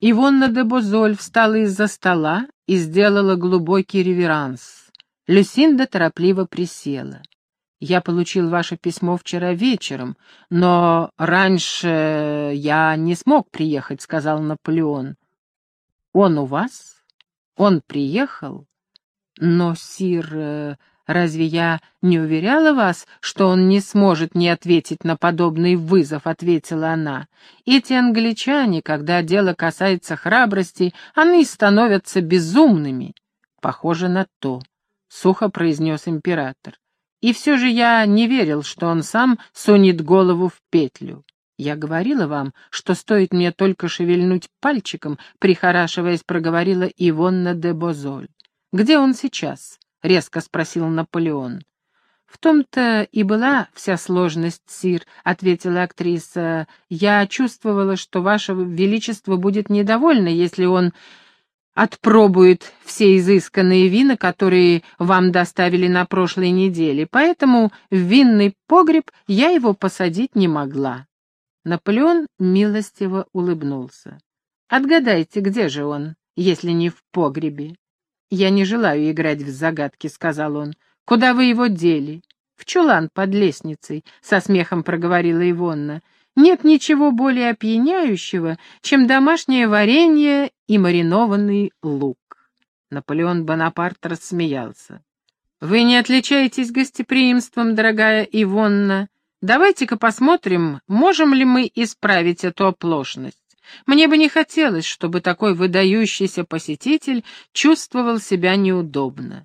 Ивонна де Бозоль встала из-за стола и сделала глубокий реверанс. Люсинда торопливо присела. «Я получил ваше письмо вчера вечером, но раньше я не смог приехать», — сказал Наполеон. «Он у вас? Он приехал? Но, сир, э, Разве я не уверяла вас, что он не сможет не ответить на подобный вызов?» — ответила она. «Эти англичане, когда дело касается храбрости, они становятся безумными». «Похоже на то», — сухо произнес император. «И все же я не верил, что он сам сунет голову в петлю. Я говорила вам, что стоит мне только шевельнуть пальчиком, прихорашиваясь, проговорила Ивонна де Бозоль. Где он сейчас?» — резко спросил Наполеон. «В том-то и была вся сложность, сир», — ответила актриса. «Я чувствовала, что ваше величество будет недовольно, если он отпробует все изысканные вина, которые вам доставили на прошлой неделе, поэтому в винный погреб я его посадить не могла». Наполеон милостиво улыбнулся. «Отгадайте, где же он, если не в погребе?» «Я не желаю играть в загадки», — сказал он. «Куда вы его дели?» «В чулан под лестницей», — со смехом проговорила Ивонна. «Нет ничего более опьяняющего, чем домашнее варенье и маринованный лук». Наполеон Бонапарт рассмеялся. «Вы не отличаетесь гостеприимством, дорогая Ивонна. Давайте-ка посмотрим, можем ли мы исправить эту оплошность. Мне бы не хотелось, чтобы такой выдающийся посетитель чувствовал себя неудобно.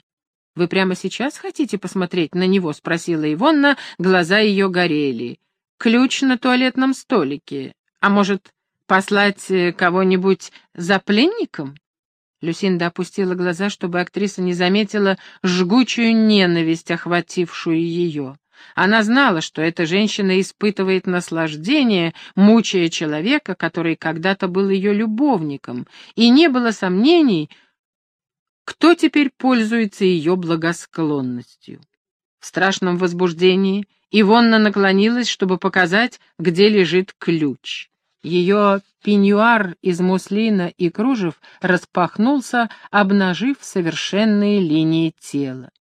«Вы прямо сейчас хотите посмотреть на него?» — спросила Ивонна, глаза ее горели. «Ключ на туалетном столике. А может, послать э, кого-нибудь за пленником?» Люсинда опустила глаза, чтобы актриса не заметила жгучую ненависть, охватившую ее. Она знала, что эта женщина испытывает наслаждение, мучая человека, который когда-то был ее любовником, и не было сомнений, кто теперь пользуется ее благосклонностью. В страшном возбуждении Ивонна наклонилась, чтобы показать, где лежит ключ. Ее пеньюар из муслина и кружев распахнулся, обнажив совершенные линии тела.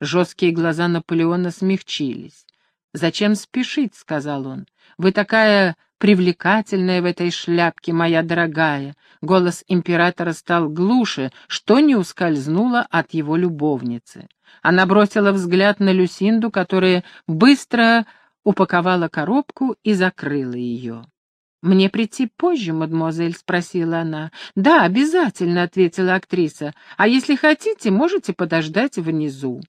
Жесткие глаза Наполеона смягчились. «Зачем спешить?» — сказал он. «Вы такая привлекательная в этой шляпке, моя дорогая!» Голос императора стал глуше, что не ускользнуло от его любовницы. Она бросила взгляд на Люсинду, которая быстро упаковала коробку и закрыла ее. «Мне прийти позже, мадемуазель?» — спросила она. «Да, обязательно», — ответила актриса. «А если хотите, можете подождать внизу».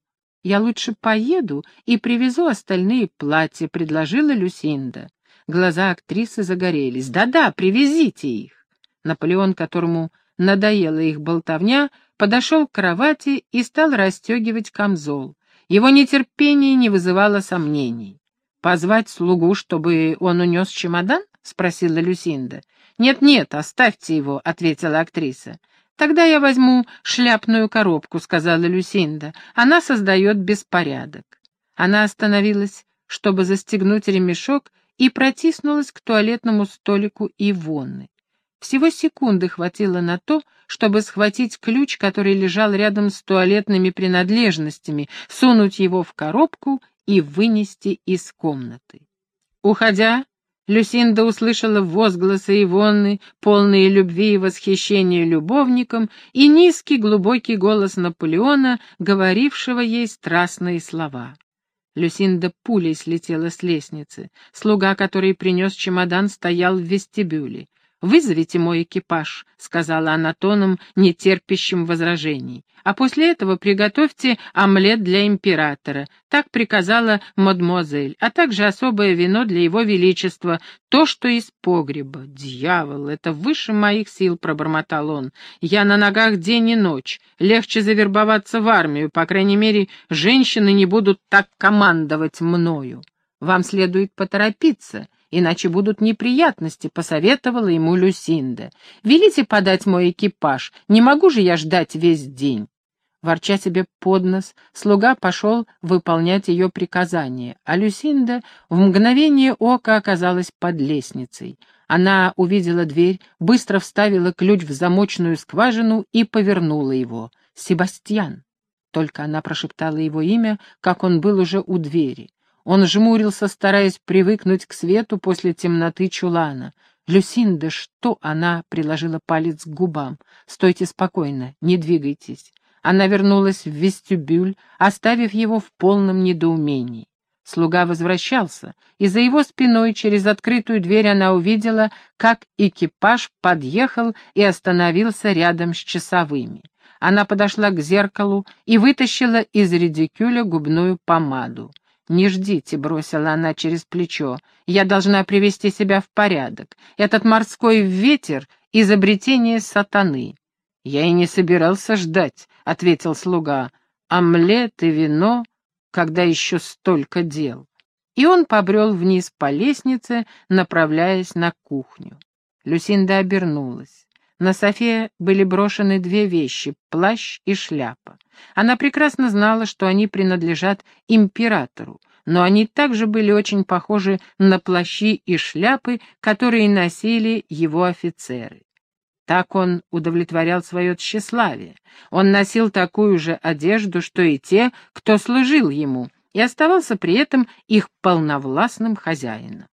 «Я лучше поеду и привезу остальные платья», — предложила Люсинда. Глаза актрисы загорелись. «Да-да, привезите их». Наполеон, которому надоела их болтовня, подошел к кровати и стал расстегивать камзол. Его нетерпение не вызывало сомнений. «Позвать слугу, чтобы он унес чемодан?» — спросила Люсинда. «Нет-нет, оставьте его», — ответила актриса. «Тогда я возьму шляпную коробку», — сказала Люсинда. «Она создает беспорядок». Она остановилась, чтобы застегнуть ремешок, и протиснулась к туалетному столику Ивонны. Всего секунды хватило на то, чтобы схватить ключ, который лежал рядом с туалетными принадлежностями, сунуть его в коробку и вынести из комнаты. Уходя, Люсинда услышала возгласы Ивонны, полные любви и восхищения любовником, и низкий глубокий голос Наполеона, говорившего ей страстные слова. Люсинда пулей слетела с лестницы. Слуга, который принес чемодан, стоял в вестибюле. «Вызовите мой экипаж», — сказала она тоном, нетерпящим возражений. «А после этого приготовьте омлет для императора», — так приказала мадемуазель, «а также особое вино для его величества, то, что из погреба». «Дьявол, это выше моих сил», — пробормотал он. «Я на ногах день и ночь. Легче завербоваться в армию, по крайней мере, женщины не будут так командовать мною. Вам следует поторопиться» иначе будут неприятности», — посоветовала ему Люсинда. «Велите подать мой экипаж, не могу же я ждать весь день». Ворча себе под нос, слуга пошел выполнять ее приказание, а Люсинда в мгновение ока оказалась под лестницей. Она увидела дверь, быстро вставила ключ в замочную скважину и повернула его. «Себастьян!» Только она прошептала его имя, как он был уже у двери. Он жмурился, стараясь привыкнуть к свету после темноты чулана. «Люсинда, что?» — она приложила палец к губам. «Стойте спокойно, не двигайтесь». Она вернулась в вестибюль, оставив его в полном недоумении. Слуга возвращался, и за его спиной через открытую дверь она увидела, как экипаж подъехал и остановился рядом с часовыми. Она подошла к зеркалу и вытащила из редикюля губную помаду. «Не ждите», — бросила она через плечо, — «я должна привести себя в порядок. Этот морской ветер — изобретение сатаны». «Я и не собирался ждать», — ответил слуга. «Омлет и вино, когда еще столько дел». И он побрел вниз по лестнице, направляясь на кухню. Люсинда обернулась. На Софе были брошены две вещи — плащ и шляпа. Она прекрасно знала, что они принадлежат императору, но они также были очень похожи на плащи и шляпы, которые носили его офицеры. Так он удовлетворял свое тщеславие. Он носил такую же одежду, что и те, кто служил ему, и оставался при этом их полновластным хозяином.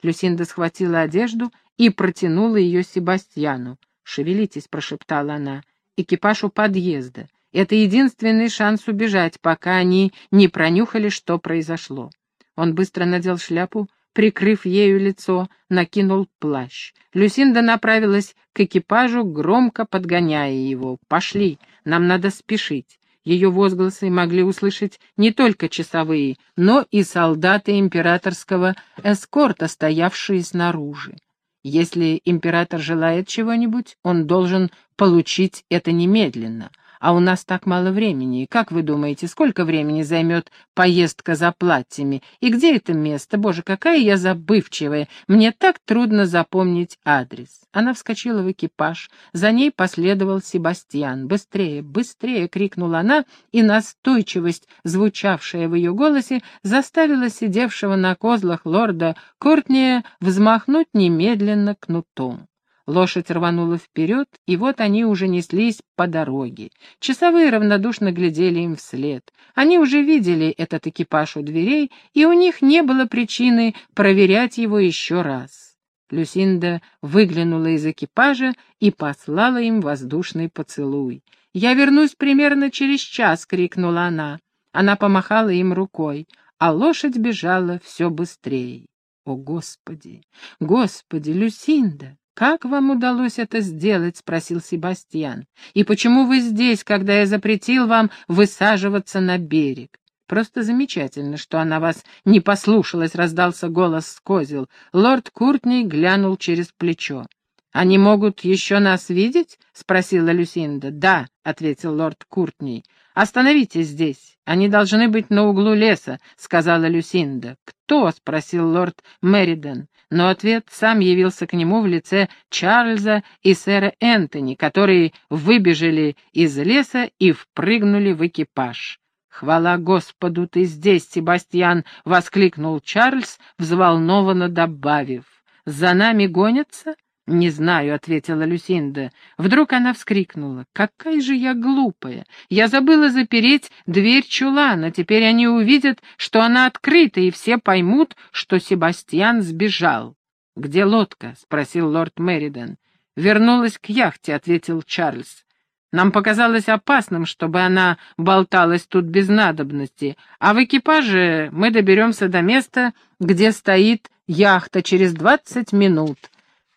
Люсинда схватила одежду и протянула ее Себастьяну. «Шевелитесь», — прошептала она. «Экипаж у подъезда. Это единственный шанс убежать, пока они не пронюхали, что произошло». Он быстро надел шляпу, прикрыв ею лицо, накинул плащ. Люсинда направилась к экипажу, громко подгоняя его. «Пошли, нам надо спешить». Ее возгласы могли услышать не только часовые, но и солдаты императорского эскорта, стоявшие снаружи. Если император желает чего-нибудь, он должен получить это немедленно. А у нас так мало времени. Как вы думаете, сколько времени займет поездка за платьями? И где это место? Боже, какая я забывчивая. Мне так трудно запомнить адрес. Она вскочила в экипаж. За ней последовал Себастьян. «Быстрее, быстрее!» — крикнула она, и настойчивость, звучавшая в ее голосе, заставила сидевшего на козлах лорда Кортния взмахнуть немедленно кнутом. Лошадь рванула вперед, и вот они уже неслись по дороге. Часовые равнодушно глядели им вслед. Они уже видели этот экипаж у дверей, и у них не было причины проверять его еще раз. Люсинда выглянула из экипажа и послала им воздушный поцелуй. «Я вернусь примерно через час!» — крикнула она. Она помахала им рукой, а лошадь бежала все быстрее. «О, Господи! Господи, Люсинда! «Как вам удалось это сделать?» — спросил Себастьян. «И почему вы здесь, когда я запретил вам высаживаться на берег?» «Просто замечательно, что она вас не послушалась», — раздался голос с козел. Лорд Куртни глянул через плечо. «Они могут еще нас видеть?» — спросила Люсинда. «Да», — ответил лорд Куртни. «Остановитесь здесь. Они должны быть на углу леса», — сказала Люсинда. «Кто?» — спросил лорд Мериден но ответ сам явился к нему в лице Чарльза и сэра Энтони, которые выбежали из леса и впрыгнули в экипаж. «Хвала Господу, ты здесь, Себастьян!» — воскликнул Чарльз, взволнованно добавив. «За нами гонятся?» «Не знаю», — ответила Люсинда. Вдруг она вскрикнула. «Какая же я глупая! Я забыла запереть дверь чулана. Теперь они увидят, что она открыта, и все поймут, что Себастьян сбежал». «Где лодка?» — спросил лорд Мериден. «Вернулась к яхте», — ответил Чарльз. «Нам показалось опасным, чтобы она болталась тут без надобности, а в экипаже мы доберемся до места, где стоит яхта через двадцать минут».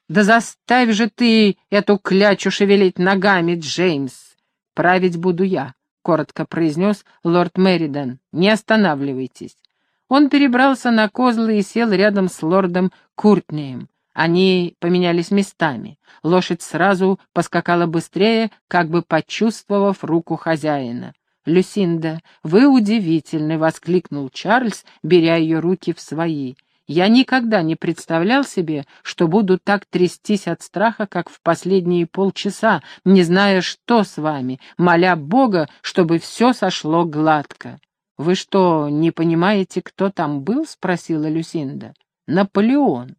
Да заставь же ты эту клячу шевелить ногами, Джеймс. Править буду я, — коротко произнес лорд Меридан. Не останавливайтесь. Он перебрался на козлы и сел рядом с лордом Куртнеем. Они поменялись местами. Лошадь сразу поскакала быстрее, как бы почувствовав руку хозяина. «Люсинда, вы удивительны!» — воскликнул Чарльз, беря ее руки в свои. Я никогда не представлял себе, что буду так трястись от страха, как в последние полчаса, не зная, что с вами, моля Бога, чтобы все сошло гладко. «Вы что, не понимаете, кто там был?» — спросила Люсинда. «Наполеон».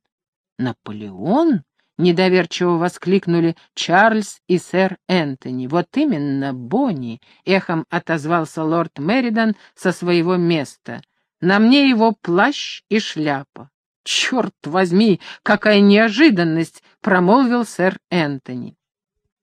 «Наполеон?» — недоверчиво воскликнули Чарльз и сэр Энтони. «Вот именно, Бонни!» — эхом отозвался лорд Меридан со своего места. «На мне его плащ и шляпа». «Черт возьми, какая неожиданность!» — промолвил сэр Энтони.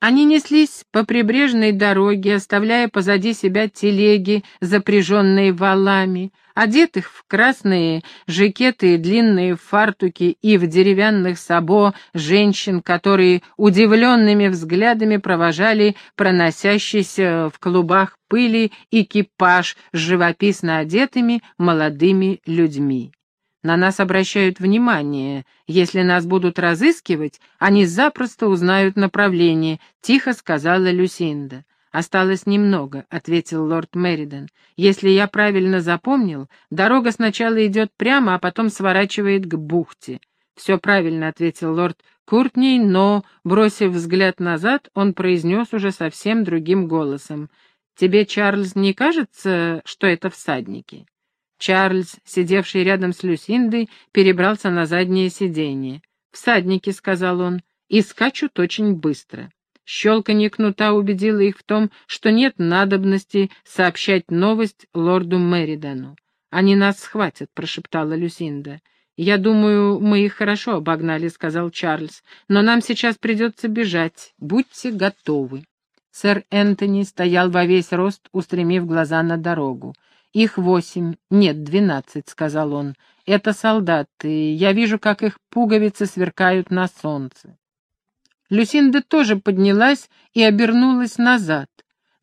Они неслись по прибрежной дороге, оставляя позади себя телеги, запряженные валами, одетых в красные жакеты и длинные фартуки и в деревянных сабо женщин, которые удивленными взглядами провожали проносящийся в клубах пыли экипаж с живописно одетыми молодыми людьми. На нас обращают внимание. Если нас будут разыскивать, они запросто узнают направление», — тихо сказала Люсинда. «Осталось немного», — ответил лорд Меридон. «Если я правильно запомнил, дорога сначала идет прямо, а потом сворачивает к бухте». «Все правильно», — ответил лорд Куртней, но, бросив взгляд назад, он произнес уже совсем другим голосом. «Тебе, Чарльз, не кажется, что это всадники?» Чарльз, сидевший рядом с Люсиндой, перебрался на заднее сиденье. «Всадники», — сказал он, — «и скачут очень быстро». Щелканье кнута убедило их в том, что нет надобности сообщать новость лорду Меридану. «Они нас схватят», — прошептала Люсинда. «Я думаю, мы их хорошо обогнали», — сказал Чарльз. «Но нам сейчас придется бежать. Будьте готовы». Сэр Энтони стоял во весь рост, устремив глаза на дорогу. «Их восемь, нет, двенадцать», — сказал он. «Это солдаты. Я вижу, как их пуговицы сверкают на солнце». Люсинда тоже поднялась и обернулась назад,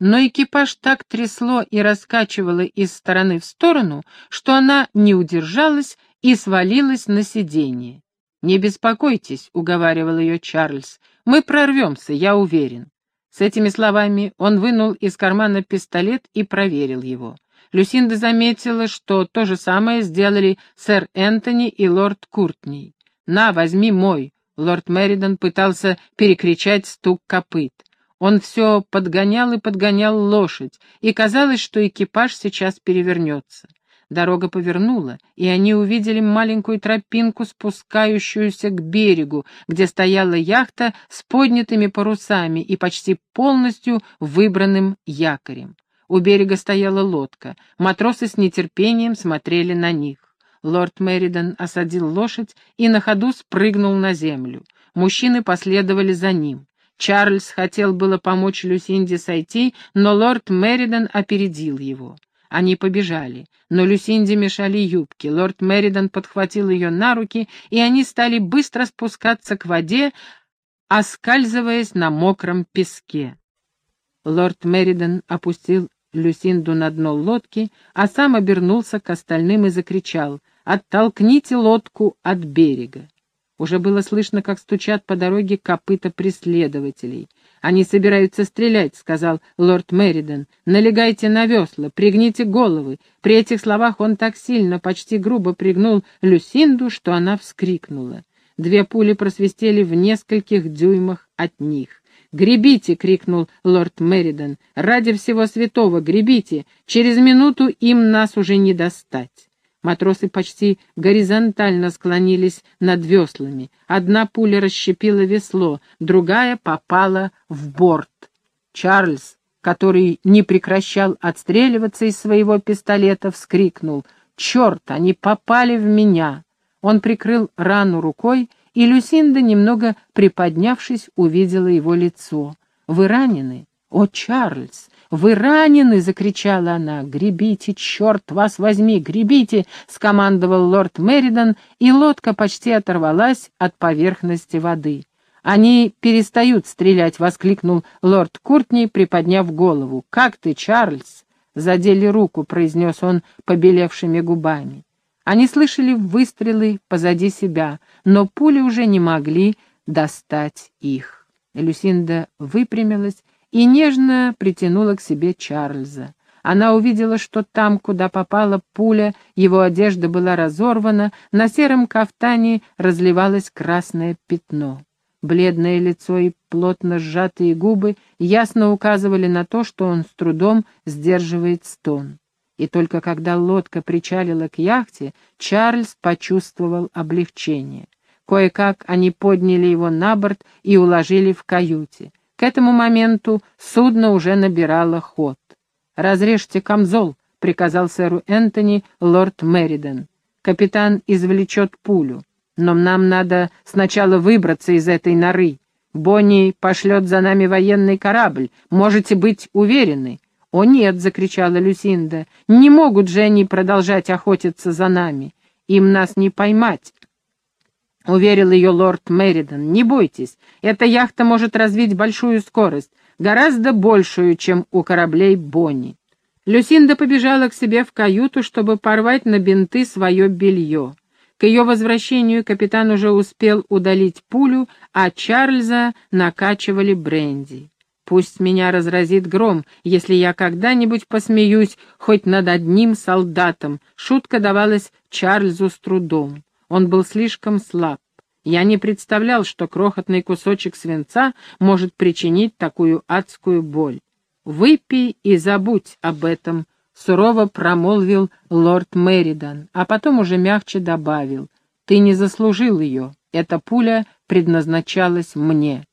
но экипаж так трясло и раскачивало из стороны в сторону, что она не удержалась и свалилась на сиденье. «Не беспокойтесь», — уговаривал ее Чарльз, — «мы прорвемся, я уверен». С этими словами он вынул из кармана пистолет и проверил его. Люсинда заметила, что то же самое сделали сэр Энтони и лорд Куртни. «На, возьми мой!» Лорд Меридан пытался перекричать стук копыт. Он все подгонял и подгонял лошадь, и казалось, что экипаж сейчас перевернется. Дорога повернула, и они увидели маленькую тропинку, спускающуюся к берегу, где стояла яхта с поднятыми парусами и почти полностью выбранным якорем. У берега стояла лодка. Матросы с нетерпением смотрели на них. Лорд Меридан осадил лошадь и на ходу спрыгнул на землю. Мужчины последовали за ним. Чарльз хотел было помочь Люсинде сойти, но лорд Меридан опередил его. Они побежали, но Люсинде мешали юбки. Лорд Меридан подхватил ее на руки, и они стали быстро спускаться к воде, оскальзываясь на мокром песке. Лорд Меридан опустил Люсинду на дно лодки, а сам обернулся к остальным и закричал «Оттолкните лодку от берега!». Уже было слышно, как стучат по дороге копыта преследователей. «Они собираются стрелять», — сказал лорд Меридон. «Налегайте на весла, пригните головы». При этих словах он так сильно, почти грубо пригнул Люсинду, что она вскрикнула. Две пули просвистели в нескольких дюймах от них. «Гребите!» — крикнул лорд Меридан. «Ради всего святого, гребите! Через минуту им нас уже не достать!» Матросы почти горизонтально склонились над веслами. Одна пуля расщепила весло, другая попала в борт. Чарльз, который не прекращал отстреливаться из своего пистолета, вскрикнул «Черт, они попали в меня!» Он прикрыл рану рукой и Люсинда, немного приподнявшись, увидела его лицо. «Вы ранены? О, Чарльз! Вы ранены!» — закричала она. «Гребите, черт вас возьми, гребите!» — скомандовал лорд Меридан, и лодка почти оторвалась от поверхности воды. «Они перестают стрелять!» — воскликнул лорд Куртни, приподняв голову. «Как ты, Чарльз?» «Задели руку», — произнес он побелевшими губами. Они слышали выстрелы позади себя, но пули уже не могли достать их. Люсинда выпрямилась и нежно притянула к себе Чарльза. Она увидела, что там, куда попала пуля, его одежда была разорвана, на сером кафтане разливалось красное пятно. Бледное лицо и плотно сжатые губы ясно указывали на то, что он с трудом сдерживает стон. И только когда лодка причалила к яхте, Чарльз почувствовал облегчение. Кое-как они подняли его на борт и уложили в каюте. К этому моменту судно уже набирало ход. «Разрежьте камзол», — приказал сэру Энтони лорд Мериден. «Капитан извлечет пулю. Но нам надо сначала выбраться из этой норы. Бонни пошлет за нами военный корабль. Можете быть уверены». «О нет!» — закричала Люсинда. «Не могут же они продолжать охотиться за нами. Им нас не поймать. — уверил ее лорд Меридан. «Не бойтесь, эта яхта может развить большую скорость, гораздо большую, чем у кораблей Бонни». Люсинда побежала к себе в каюту, чтобы порвать на бинты свое белье. К ее возвращению капитан уже успел удалить пулю, а Чарльза накачивали бренди. Пусть меня разразит гром, если я когда-нибудь посмеюсь хоть над одним солдатом. Шутка давалась Чарльзу с трудом. Он был слишком слаб. Я не представлял, что крохотный кусочек свинца может причинить такую адскую боль. «Выпей и забудь об этом», — сурово промолвил лорд Меридан, а потом уже мягче добавил. «Ты не заслужил ее. Эта пуля предназначалась мне».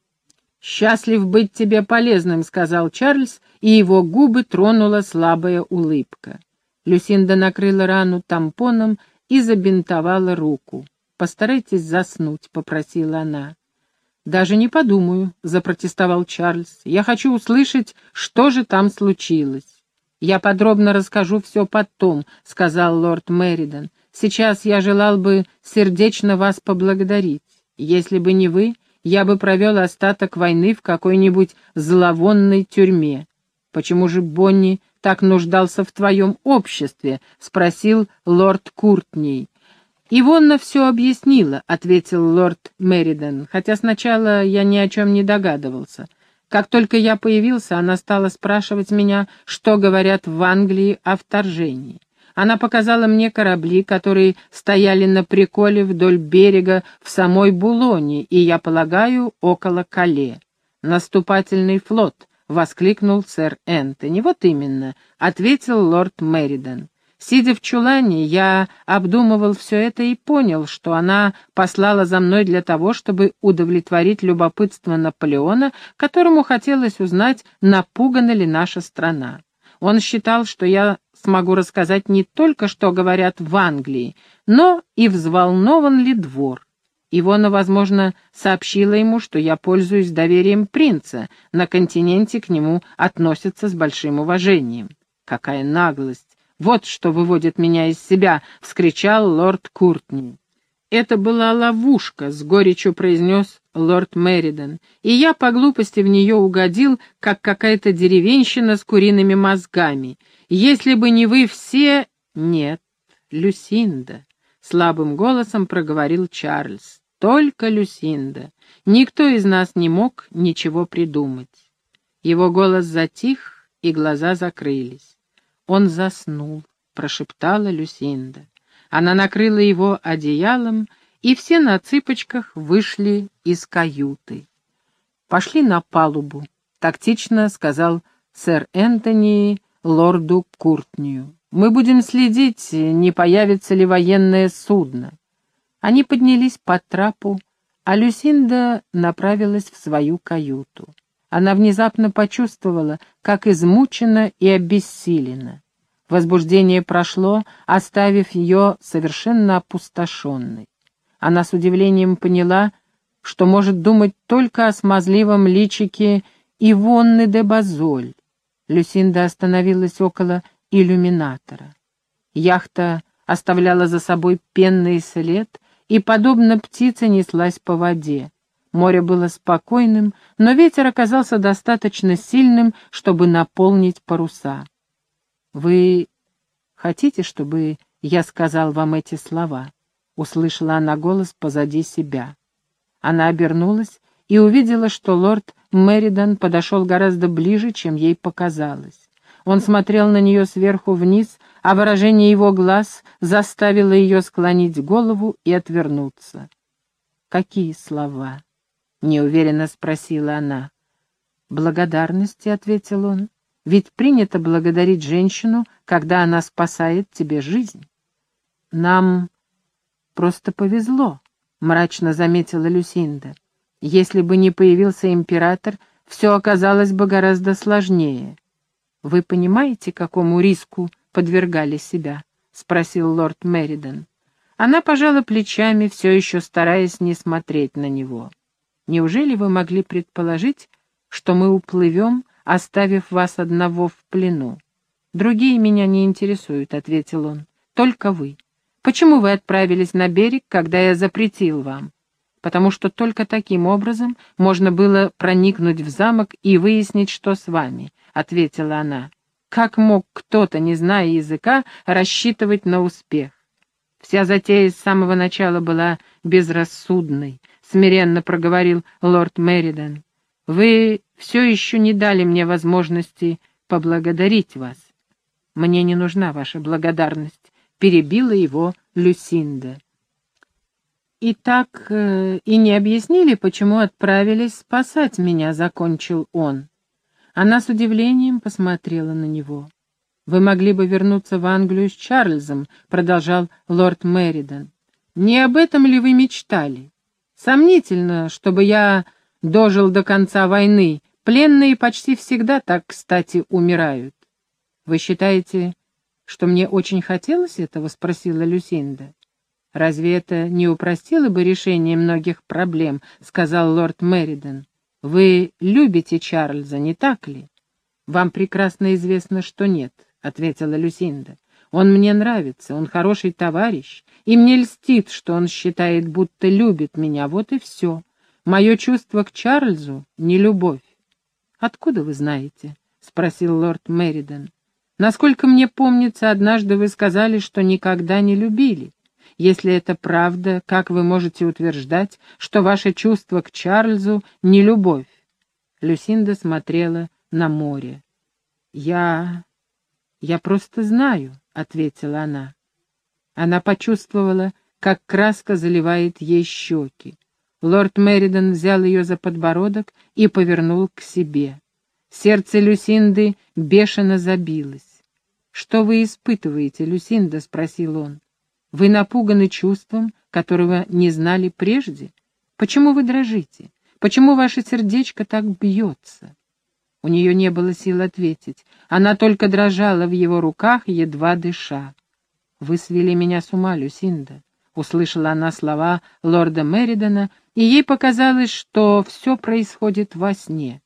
«Счастлив быть тебе полезным», — сказал Чарльз, и его губы тронула слабая улыбка. Люсинда накрыла рану тампоном и забинтовала руку. «Постарайтесь заснуть», — попросила она. «Даже не подумаю», — запротестовал Чарльз. «Я хочу услышать, что же там случилось». «Я подробно расскажу все потом», — сказал лорд Меридан. «Сейчас я желал бы сердечно вас поблагодарить. Если бы не вы, я бы провел остаток войны в какой-нибудь зловонной тюрьме. Почему же Бонни так нуждался в твоем обществе?» — спросил лорд Куртней. «Ивонна все объяснила», — ответил лорд Мериден, хотя сначала я ни о чем не догадывался. Как только я появился, она стала спрашивать меня, что говорят в Англии о вторжении. Она показала мне корабли, которые стояли на приколе вдоль берега в самой Булоне, и, я полагаю, около Кале. Наступательный флот, — воскликнул сэр Энтони. «Вот именно», — ответил лорд Мериден. «Сидя в чулане, я обдумывал все это и понял, что она послала за мной для того, чтобы удовлетворить любопытство Наполеона, которому хотелось узнать, напугана ли наша страна. Он считал, что я смогу рассказать не только, что говорят в Англии, но и взволнован ли двор. Ивона, возможно, сообщила ему, что я пользуюсь доверием принца, на континенте к нему относятся с большим уважением. Какая наглость! Вот что выводит меня из себя! — вскричал лорд Куртни. «Это была ловушка», — с горечью произнес лорд Меридон, «и я по глупости в нее угодил, как какая-то деревенщина с куриными мозгами. Если бы не вы все...» «Нет, Люсинда», — слабым голосом проговорил Чарльз. Только Люсинда. Никто из нас не мог ничего придумать. Его голос затих, и глаза закрылись. Он заснул, прошептала Люсинда. Она накрыла его одеялом, и все на цыпочках вышли из каюты. «Пошли на палубу», — тактично сказал сэр Энтони лорду Куртнию. «Мы будем следить, не появится ли военное судно». Они поднялись по трапу, а Люсинда направилась в свою каюту. Она внезапно почувствовала, как измучена и обессилена. Возбуждение прошло, оставив ее совершенно опустошенной. Она с удивлением поняла, что может думать только о смазливом личике Ивонны де Базоль. Люсинда остановилась около иллюминатора. Яхта оставляла за собой пенный след, и, подобно птице, неслась по воде. Море было спокойным, но ветер оказался достаточно сильным, чтобы наполнить паруса. «Вы хотите, чтобы я сказал вам эти слова?» — услышала она голос позади себя. Она обернулась и увидела, что лорд Меридан подошел гораздо ближе, чем ей показалось. Он смотрел на нее сверху вниз, а выражение его глаз заставило ее склонить голову и отвернуться. «Какие слова?» — неуверенно спросила она. «Благодарности», — ответил он. «Ведь принято благодарить женщину, когда она спасает тебе жизнь». «Нам просто повезло», — мрачно заметила Люсинда. «Если бы не появился император, все оказалось бы гораздо сложнее». «Вы понимаете, какому риску подвергали себя?» — спросил лорд Меридон. Она пожала плечами, все еще стараясь не смотреть на него. «Неужели вы могли предположить, что мы уплывем, оставив вас одного в плену?» «Другие меня не интересуют», — ответил он. «Только вы. Почему вы отправились на берег, когда я запретил вам?» «Потому что только таким образом можно было проникнуть в замок и выяснить, что с вами», — ответила она. Как мог кто-то, не зная языка, рассчитывать на успех? Вся затея с самого начала была безрассудной, смиренно проговорил лорд Меридон. Вы все еще не дали мне возможности поблагодарить вас. Мне не нужна ваша благодарность, перебила его Люсинда. «И так э, и не объяснили, почему отправились спасать меня», — закончил он. Она с удивлением посмотрела на него. «Вы могли бы вернуться в Англию с Чарльзом», — продолжал лорд Меридан. «Не об этом ли вы мечтали? Сомнительно, чтобы я дожил до конца войны. Пленные почти всегда так, кстати, умирают. Вы считаете, что мне очень хотелось этого?» — спросила Люсинда. «Разве это не упростило бы решение многих проблем?» — сказал лорд Меридан. Вы любите Чарльза, не так ли? Вам прекрасно известно, что нет, ответила Люсинда. Он мне нравится, он хороший товарищ, и мне льстит, что он считает, будто любит меня, вот и все. Мое чувство к Чарльзу — не любовь. «Откуда вы знаете?» — спросил лорд Меридон. «Насколько мне помнится, однажды вы сказали, что никогда не любили. Если это правда, как вы можете утверждать, что ваше чувство к Чарльзу не любовь? Люсинда смотрела на море. «Я... я просто знаю», — ответила она. Она почувствовала, как краска заливает ей щеки. Лорд Меридан взял ее за подбородок и повернул к себе. Сердце Люсинды бешено забилось. «Что вы испытываете, Люсинда?» — спросил он. Вы напуганы чувством, которого не знали прежде? Почему вы дрожите? Почему ваше сердечко так бьется?» У нее не было сил ответить. Она только дрожала в его руках, едва дыша. «Вы свели меня с ума, Люсинда», — услышала она слова лорда Меридона, и ей показалось, что все происходит во сне.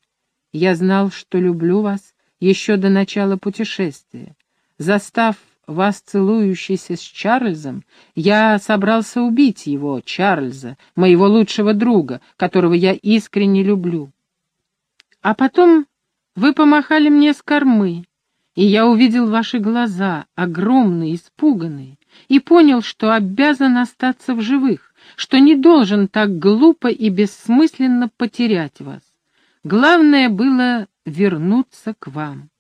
«Я знал, что люблю вас еще до начала путешествия. Застав вас целующийся с Чарльзом, я собрался убить его, Чарльза, моего лучшего друга, которого я искренне люблю. А потом вы помахали мне с кормы, и я увидел ваши глаза, огромные, испуганные, и понял, что обязан остаться в живых, что не должен так глупо и бессмысленно потерять вас. Главное было вернуться к вам.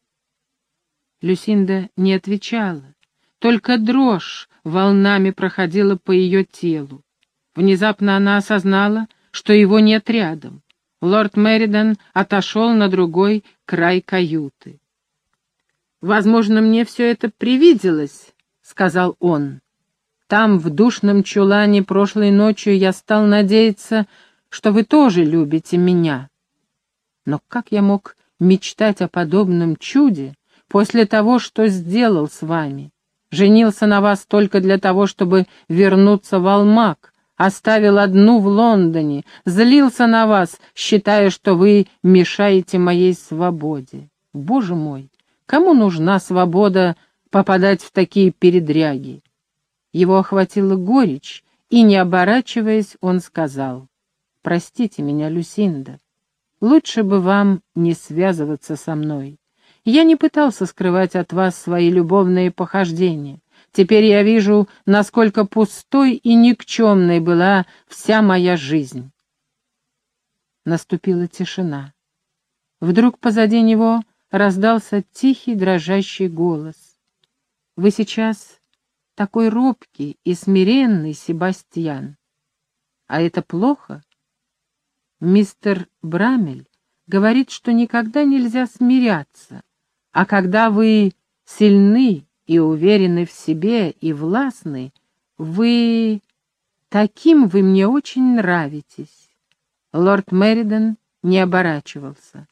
Люсинда не отвечала. Только дрожь волнами проходила по ее телу. Внезапно она осознала, что его нет рядом. Лорд Меридан отошел на другой край каюты. «Возможно, мне все это привиделось», — сказал он. «Там, в душном чулане, прошлой ночью я стал надеяться, что вы тоже любите меня. Но как я мог мечтать о подобном чуде после того, что сделал с вами?» Женился на вас только для того, чтобы вернуться в Алмак. Оставил одну в Лондоне. Злился на вас, считая, что вы мешаете моей свободе. Боже мой, кому нужна свобода попадать в такие передряги? Его охватила горечь, и, не оборачиваясь, он сказал, «Простите меня, Люсинда, лучше бы вам не связываться со мной. Я не пытался скрывать от вас свои любовные похождения. Теперь я вижу, насколько пустой и никчемной была вся моя жизнь. Наступила тишина. Вдруг позади него раздался тихий дрожащий голос. «Вы сейчас такой робкий и смиренный, Себастьян. А это плохо?» Мистер Брамель говорит, что никогда нельзя смиряться, а когда вы сильны и уверены в себе и властны, вы... Таким вы мне очень нравитесь. Лорд Меридон не оборачивался.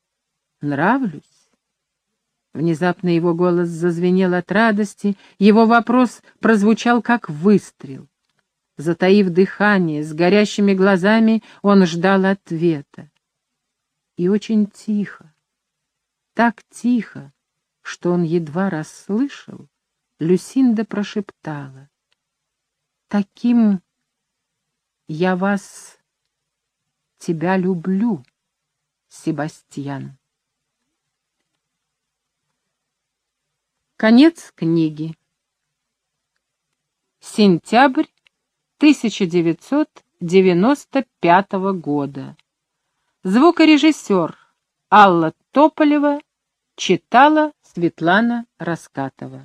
Нравлюсь? Внезапно его голос зазвенел от радости, его вопрос прозвучал как выстрел. Затаив дыхание, с горящими глазами, он ждал ответа. И очень тихо, так тихо, что он едва расслышал, Люсинда прошептала. «Таким я вас, тебя люблю, Себастьян». Конец книги. Сентябрь 1995 года. Звукорежиссер Алла Тополева читала Светлана Раскатова.